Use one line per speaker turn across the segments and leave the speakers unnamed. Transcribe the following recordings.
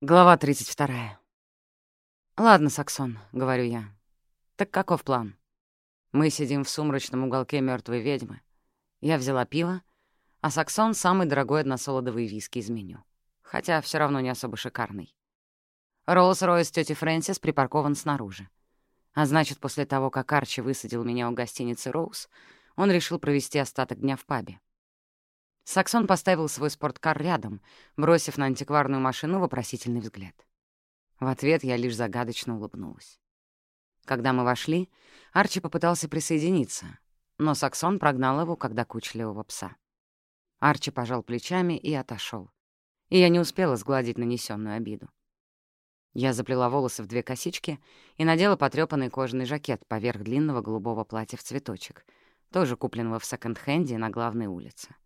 Глава 32. «Ладно, Саксон», — говорю я. «Так каков план?» Мы сидим в сумрачном уголке мертвой ведьмы. Я взяла пиво, а Саксон — самый дорогой односолодовый виски из меню. Хотя все равно не особо шикарный. Роллс-Ройс тети Фрэнсис припаркован снаружи. А значит, после того, как Арчи высадил меня у гостиницы «Роуз», он решил провести остаток дня в пабе. Саксон поставил свой спорткар рядом, бросив на антикварную машину вопросительный взгляд. В ответ я лишь загадочно улыбнулась. Когда мы вошли, Арчи попытался присоединиться, но Саксон прогнал его, когда кучливого пса. Арчи пожал плечами и отошел, и я не успела сгладить нанесенную обиду. Я заплела волосы в две косички и надела потрёпанный кожаный жакет поверх длинного голубого платья в цветочек, тоже купленного в секонд-хенде на главной улице.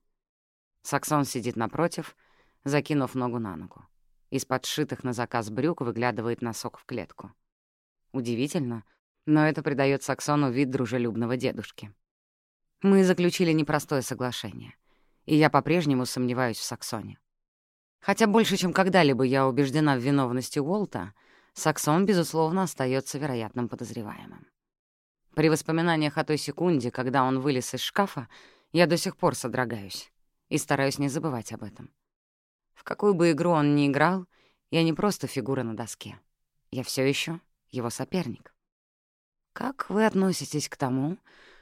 Саксон сидит напротив, закинув ногу на ногу. Из-под сшитых на заказ брюк выглядывает носок в клетку. Удивительно, но это придает Саксону вид дружелюбного дедушки. Мы заключили непростое соглашение, и я по-прежнему сомневаюсь в Саксоне. Хотя больше, чем когда-либо я убеждена в виновности Уолта, Саксон, безусловно, остается вероятным подозреваемым. При воспоминаниях о той секунде, когда он вылез из шкафа, я до сих пор содрогаюсь и стараюсь не забывать об этом. В какую бы игру он ни играл, я не просто фигура на доске. Я все еще его соперник. «Как вы относитесь к тому,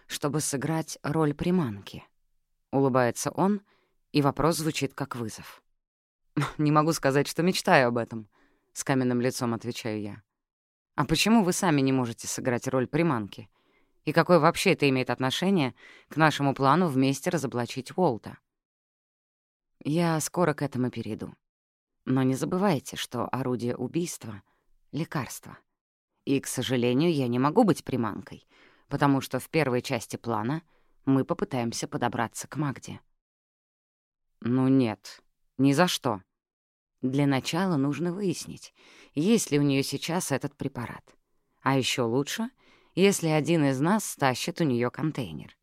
чтобы сыграть роль приманки?» Улыбается он, и вопрос звучит как вызов. «Не могу сказать, что мечтаю об этом», — с каменным лицом отвечаю я. «А почему вы сами не можете сыграть роль приманки? И какое вообще это имеет отношение к нашему плану вместе разоблачить Уолта?» Я скоро к этому перейду. Но не забывайте, что орудие убийства — лекарство. И, к сожалению, я не могу быть приманкой, потому что в первой части плана мы попытаемся подобраться к Магде. Ну нет, ни за что. Для начала нужно выяснить, есть ли у нее сейчас этот препарат. А еще лучше, если один из нас стащит у нее контейнер.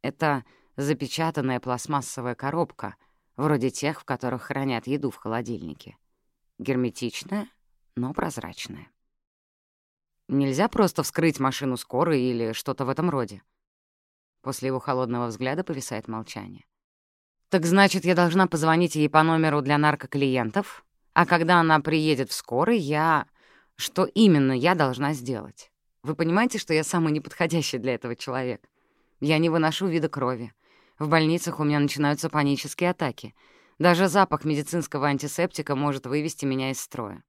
Это запечатанная пластмассовая коробка — вроде тех, в которых хранят еду в холодильнике. Герметичная, но прозрачная. Нельзя просто вскрыть машину скорой или что-то в этом роде. После его холодного взгляда повисает молчание. «Так значит, я должна позвонить ей по номеру для наркоклиентов, а когда она приедет в скорой, я... Что именно я должна сделать? Вы понимаете, что я самый неподходящий для этого человек? Я не выношу вида крови. В больницах у меня начинаются панические атаки. Даже запах медицинского антисептика может вывести меня из строя.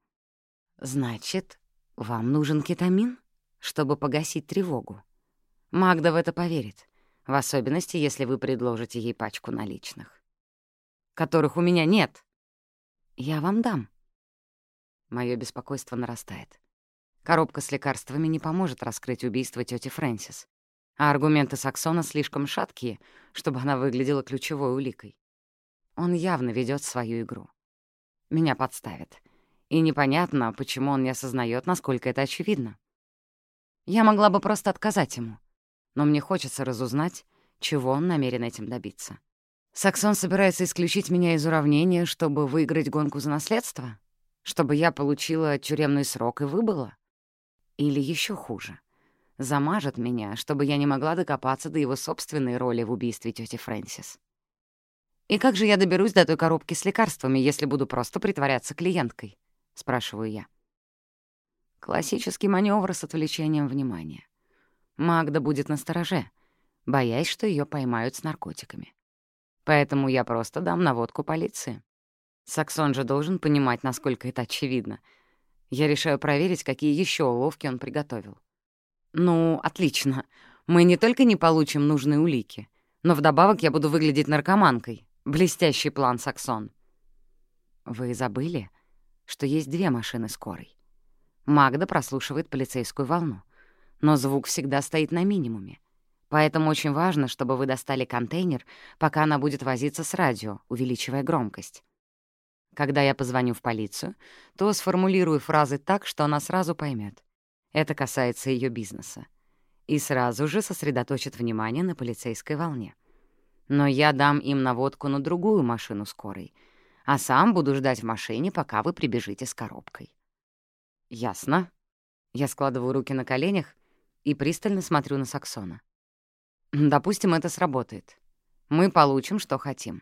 Значит, вам нужен кетамин, чтобы погасить тревогу. Магда в это поверит, в особенности, если вы предложите ей пачку наличных. Которых у меня нет. Я вам дам. Моё беспокойство нарастает. Коробка с лекарствами не поможет раскрыть убийство тети Фрэнсис а аргументы Саксона слишком шаткие, чтобы она выглядела ключевой уликой. Он явно ведет свою игру. Меня подставит. И непонятно, почему он не осознает, насколько это очевидно. Я могла бы просто отказать ему, но мне хочется разузнать, чего он намерен этим добиться. Саксон собирается исключить меня из уравнения, чтобы выиграть гонку за наследство? Чтобы я получила тюремный срок и выбыла? Или еще хуже — замажет меня, чтобы я не могла докопаться до его собственной роли в убийстве тети Фрэнсис. «И как же я доберусь до той коробки с лекарствами, если буду просто притворяться клиенткой?» — спрашиваю я. Классический маневр с отвлечением внимания. Магда будет настороже, боясь, что ее поймают с наркотиками. Поэтому я просто дам наводку полиции. Саксон же должен понимать, насколько это очевидно. Я решаю проверить, какие еще уловки он приготовил. «Ну, отлично. Мы не только не получим нужные улики, но вдобавок я буду выглядеть наркоманкой. Блестящий план, Саксон». «Вы забыли, что есть две машины скорой?» Магда прослушивает полицейскую волну, но звук всегда стоит на минимуме. Поэтому очень важно, чтобы вы достали контейнер, пока она будет возиться с радио, увеличивая громкость. Когда я позвоню в полицию, то сформулирую фразы так, что она сразу поймет. Это касается ее бизнеса. И сразу же сосредоточит внимание на полицейской волне. Но я дам им наводку на другую машину скорой, а сам буду ждать в машине, пока вы прибежите с коробкой». «Ясно». Я складываю руки на коленях и пристально смотрю на Саксона. «Допустим, это сработает. Мы получим, что хотим.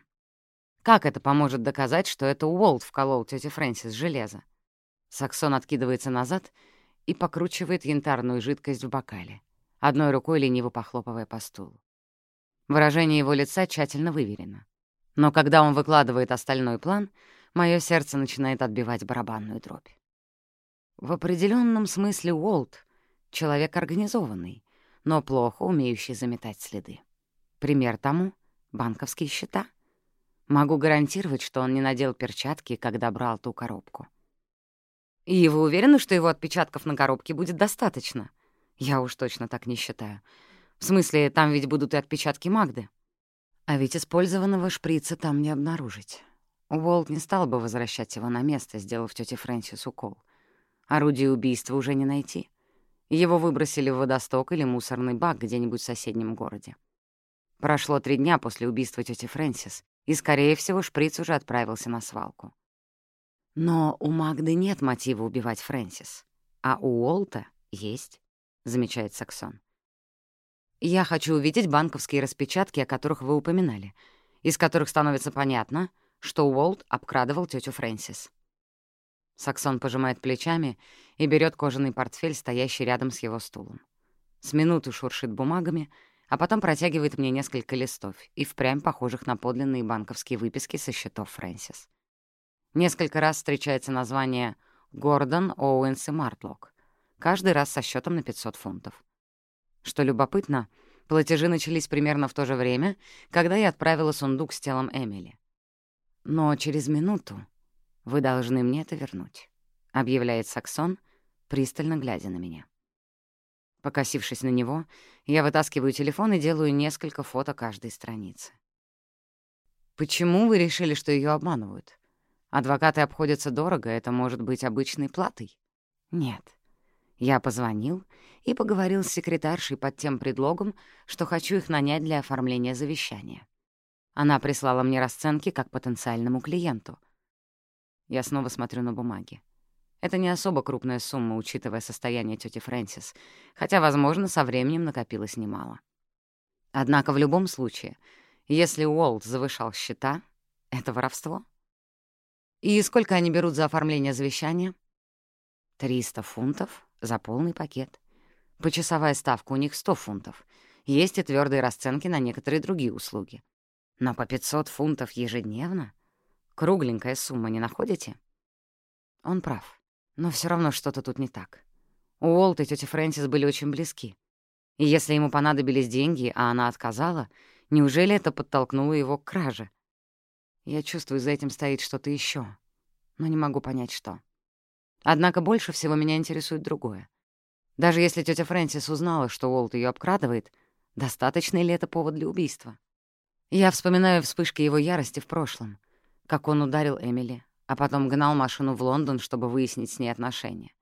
Как это поможет доказать, что это Уолт вколол тёте Фрэнсис железо?» Саксон откидывается назад и покручивает янтарную жидкость в бокале, одной рукой лениво похлопывая по стулу. Выражение его лица тщательно выверено. Но когда он выкладывает остальной план, мое сердце начинает отбивать барабанную дробь. В определенном смысле Уолт — человек организованный, но плохо умеющий заметать следы. Пример тому — банковские счета. Могу гарантировать, что он не надел перчатки, когда брал ту коробку. «И вы уверены, что его отпечатков на коробке будет достаточно?» «Я уж точно так не считаю. В смысле, там ведь будут и отпечатки Магды». А ведь использованного шприца там не обнаружить. Уолт не стал бы возвращать его на место, сделав тете Фрэнсис укол. Орудие убийства уже не найти. Его выбросили в водосток или мусорный бак где-нибудь в соседнем городе. Прошло три дня после убийства тети Фрэнсис, и, скорее всего, шприц уже отправился на свалку. Но у Магды нет мотива убивать Фрэнсис, а у Уолта есть, — замечает Саксон. Я хочу увидеть банковские распечатки, о которых вы упоминали, из которых становится понятно, что Уолт обкрадывал тетю Фрэнсис. Саксон пожимает плечами и берет кожаный портфель, стоящий рядом с его стулом. С минуту шуршит бумагами, а потом протягивает мне несколько листов и впрямь похожих на подлинные банковские выписки со счетов Фрэнсис. Несколько раз встречается название «Гордон, Оуэнс и Мартлок», каждый раз со счетом на 500 фунтов. Что любопытно, платежи начались примерно в то же время, когда я отправила сундук с телом Эмили. «Но через минуту вы должны мне это вернуть», — объявляет Саксон, пристально глядя на меня. Покосившись на него, я вытаскиваю телефон и делаю несколько фото каждой страницы. «Почему вы решили, что ее обманывают?» Адвокаты обходятся дорого, это может быть обычной платой. Нет. Я позвонил и поговорил с секретаршей под тем предлогом, что хочу их нанять для оформления завещания. Она прислала мне расценки как потенциальному клиенту. Я снова смотрю на бумаги. Это не особо крупная сумма, учитывая состояние тети Фрэнсис, хотя, возможно, со временем накопилось немало. Однако в любом случае, если Уолт завышал счета, это воровство. «И сколько они берут за оформление завещания?» «Триста фунтов за полный пакет. Почасовая ставка у них сто фунтов. Есть и твердые расценки на некоторые другие услуги. Но по пятьсот фунтов ежедневно? Кругленькая сумма, не находите?» Он прав. Но все равно что-то тут не так. Уолт и тетя Фрэнсис были очень близки. И если ему понадобились деньги, а она отказала, неужели это подтолкнуло его к краже? Я чувствую, за этим стоит что-то еще, но не могу понять, что. Однако больше всего меня интересует другое. Даже если тетя Фрэнсис узнала, что Уолт ее обкрадывает, достаточно ли это повод для убийства? Я вспоминаю вспышки его ярости в прошлом, как он ударил Эмили, а потом гнал машину в Лондон, чтобы выяснить с ней отношения.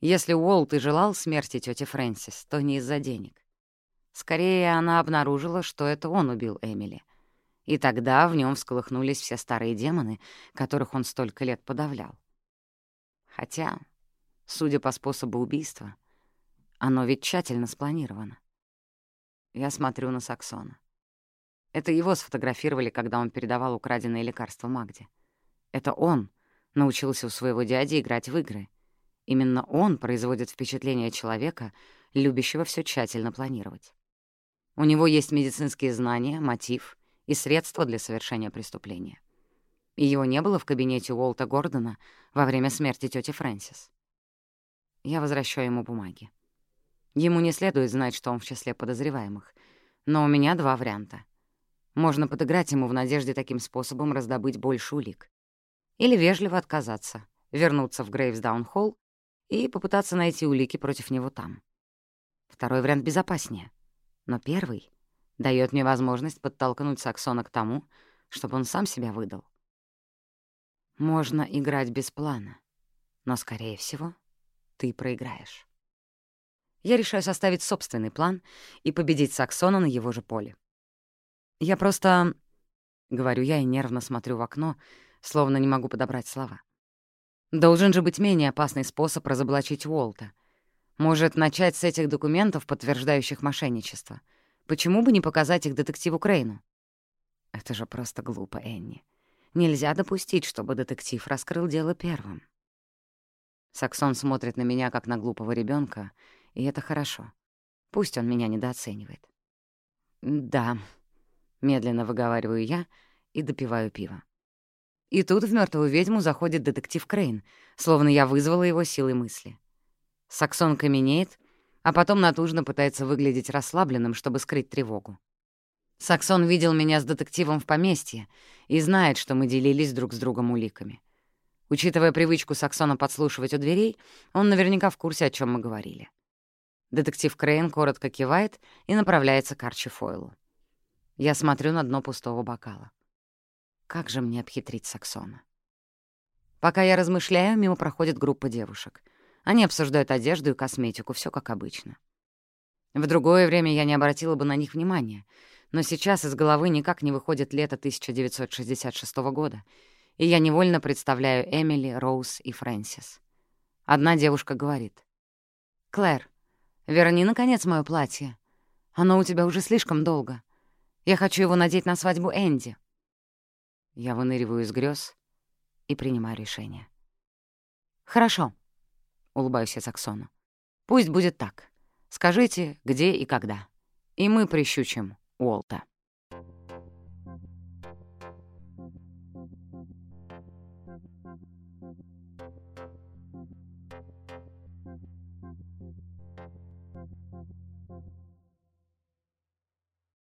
Если Уолт и желал смерти тети Фрэнсис, то не из-за денег. Скорее, она обнаружила, что это он убил Эмили, и тогда в нем всколыхнулись все старые демоны, которых он столько лет подавлял. Хотя, судя по способу убийства, оно ведь тщательно спланировано. Я смотрю на Саксона. Это его сфотографировали, когда он передавал украденные лекарства Магде. Это он научился у своего дяди играть в игры. Именно он производит впечатление человека, любящего все тщательно планировать. У него есть медицинские знания, мотив и средства для совершения преступления. И его не было в кабинете Уолта Гордона во время смерти тети Фрэнсис. Я возвращаю ему бумаги. Ему не следует знать, что он в числе подозреваемых, но у меня два варианта. Можно подыграть ему в надежде таким способом раздобыть больше улик. Или вежливо отказаться, вернуться в Грейвсдаун-холл и попытаться найти улики против него там. Второй вариант безопаснее. Но первый дает мне возможность подтолкнуть Саксона к тому, чтобы он сам себя выдал. Можно играть без плана, но, скорее всего, ты проиграешь. Я решаю составить собственный план и победить Саксона на его же поле. Я просто... — говорю я и нервно смотрю в окно, словно не могу подобрать слова. Должен же быть менее опасный способ разоблачить Уолта. Может, начать с этих документов, подтверждающих мошенничество. Почему бы не показать их детективу Крейну? Это же просто глупо, Энни. Нельзя допустить, чтобы детектив раскрыл дело первым. Саксон смотрит на меня, как на глупого ребенка, и это хорошо. Пусть он меня недооценивает. «Да», — медленно выговариваю я и допиваю пиво. И тут в мертвую ведьму заходит детектив Крейн, словно я вызвала его силой мысли. Саксон каменеет, а потом натужно пытается выглядеть расслабленным, чтобы скрыть тревогу. Саксон видел меня с детективом в поместье и знает, что мы делились друг с другом уликами. Учитывая привычку Саксона подслушивать у дверей, он наверняка в курсе, о чем мы говорили. Детектив Крейн коротко кивает и направляется к Арчи Фойлу. Я смотрю на дно пустого бокала. Как же мне обхитрить Саксона? Пока я размышляю, мимо проходит группа девушек. Они обсуждают одежду и косметику, все как обычно. В другое время я не обратила бы на них внимания, но сейчас из головы никак не выходит лето 1966 года, и я невольно представляю Эмили, Роуз и Фрэнсис. Одна девушка говорит. «Клэр, верни, наконец, моё платье. Оно у тебя уже слишком долго. Я хочу его надеть на свадьбу Энди». Я выныриваю из грез и принимаю решение. «Хорошо», — улыбаюсь я Саксону. «Пусть будет так. Скажите, где и когда. И мы прищучим Уолта».